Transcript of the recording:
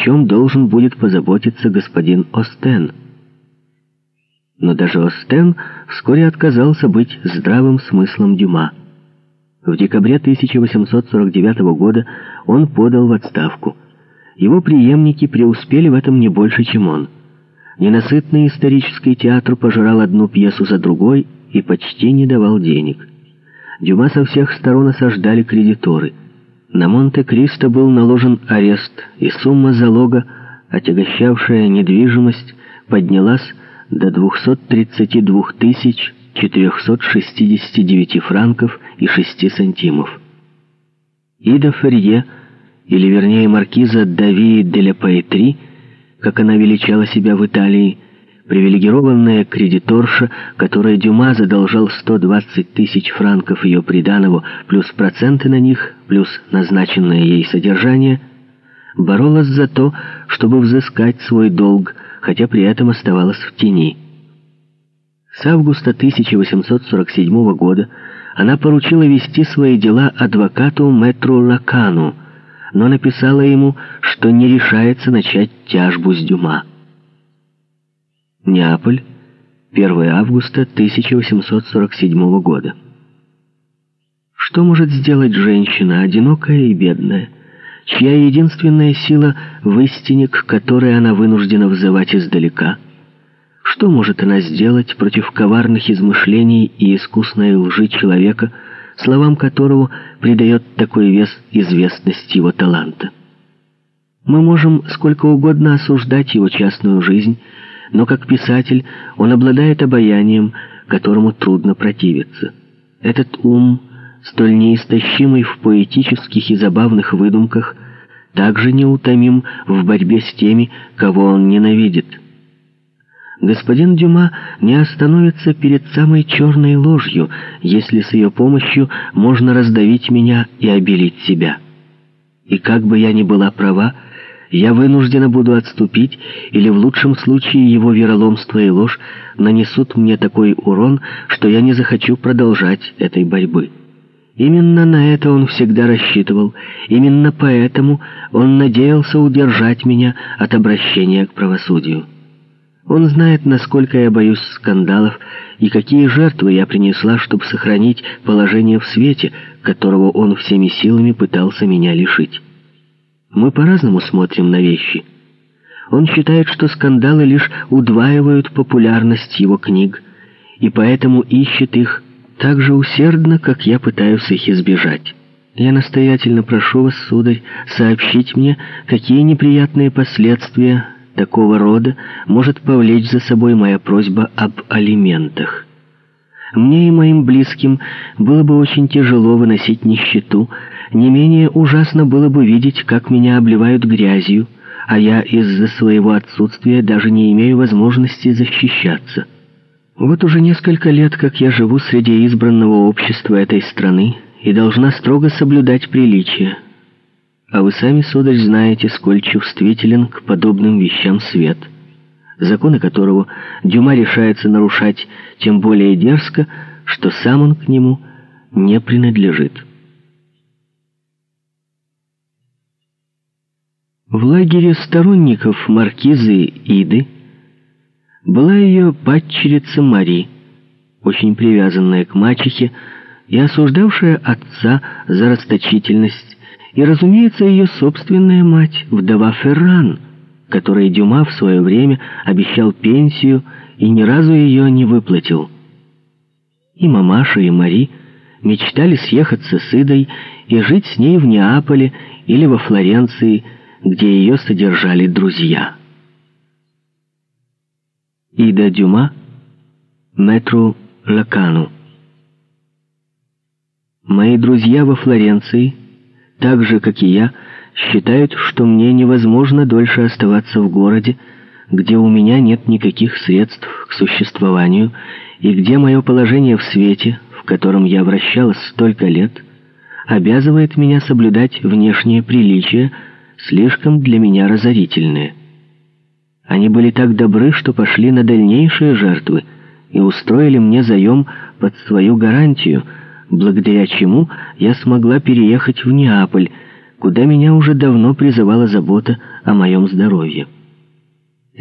чем должен будет позаботиться господин Остен. Но даже Остен вскоре отказался быть здравым смыслом Дюма. В декабре 1849 года он подал в отставку. Его преемники преуспели в этом не больше, чем он. Ненасытный исторический театр пожирал одну пьесу за другой и почти не давал денег. Дюма со всех сторон осаждали кредиторы. На Монте-Кристо был наложен арест, и сумма залога, отягощавшая недвижимость, поднялась до 232 тысяч 469 франков и 6 сантимов. Ида Ферье, или вернее маркиза Дави де ля Паэтри, как она величала себя в Италии, привилегированная кредиторша, которой Дюма задолжал 120 тысяч франков ее приданого, плюс проценты на них, плюс назначенное ей содержание, боролась за то, чтобы взыскать свой долг, хотя при этом оставалась в тени. С августа 1847 года она поручила вести свои дела адвокату Мэтру Лакану, но написала ему, что не решается начать тяжбу с Дюма. Неаполь, 1 августа 1847 года. Что может сделать женщина, одинокая и бедная, чья единственная сила в истине, к которой она вынуждена взывать издалека – что может она сделать против коварных измышлений и искусной лжи человека, словам которого придает такой вес известность его таланта? Мы можем сколько угодно осуждать его частную жизнь, но как писатель он обладает обаянием, которому трудно противиться. Этот ум, столь неистощимый в поэтических и забавных выдумках, также неутомим в борьбе с теми, кого он ненавидит господин Дюма не остановится перед самой черной ложью, если с ее помощью можно раздавить меня и обелить себя. И как бы я ни была права, я вынуждена буду отступить, или в лучшем случае его вероломство и ложь нанесут мне такой урон, что я не захочу продолжать этой борьбы. Именно на это он всегда рассчитывал, именно поэтому он надеялся удержать меня от обращения к правосудию. Он знает, насколько я боюсь скандалов и какие жертвы я принесла, чтобы сохранить положение в свете, которого он всеми силами пытался меня лишить. Мы по-разному смотрим на вещи. Он считает, что скандалы лишь удваивают популярность его книг, и поэтому ищет их так же усердно, как я пытаюсь их избежать. Я настоятельно прошу вас, сударь, сообщить мне, какие неприятные последствия такого рода может повлечь за собой моя просьба об алиментах. Мне и моим близким было бы очень тяжело выносить нищету, не менее ужасно было бы видеть, как меня обливают грязью, а я из-за своего отсутствия даже не имею возможности защищаться. Вот уже несколько лет, как я живу среди избранного общества этой страны и должна строго соблюдать приличия. А вы сами, сударь, знаете, сколь чувствителен к подобным вещам свет, законы которого Дюма решается нарушать тем более дерзко, что сам он к нему не принадлежит. В лагере сторонников маркизы Иды была ее падчерица Мари, очень привязанная к мачехе и осуждавшая отца за расточительность, и, разумеется, ее собственная мать, вдова Ферран, которой Дюма в свое время обещал пенсию и ни разу ее не выплатил. И мамаша, и Мари мечтали съехаться с Идой и жить с ней в Неаполе или во Флоренции, где ее содержали друзья. Ида Дюма, Метру Лакану. Мои друзья во Флоренции — так же, как и я, считают, что мне невозможно дольше оставаться в городе, где у меня нет никаких средств к существованию и где мое положение в свете, в котором я вращалась столько лет, обязывает меня соблюдать внешние приличия, слишком для меня разорительные. Они были так добры, что пошли на дальнейшие жертвы и устроили мне заем под свою гарантию — благодаря чему я смогла переехать в Неаполь, куда меня уже давно призывала забота о моем здоровье.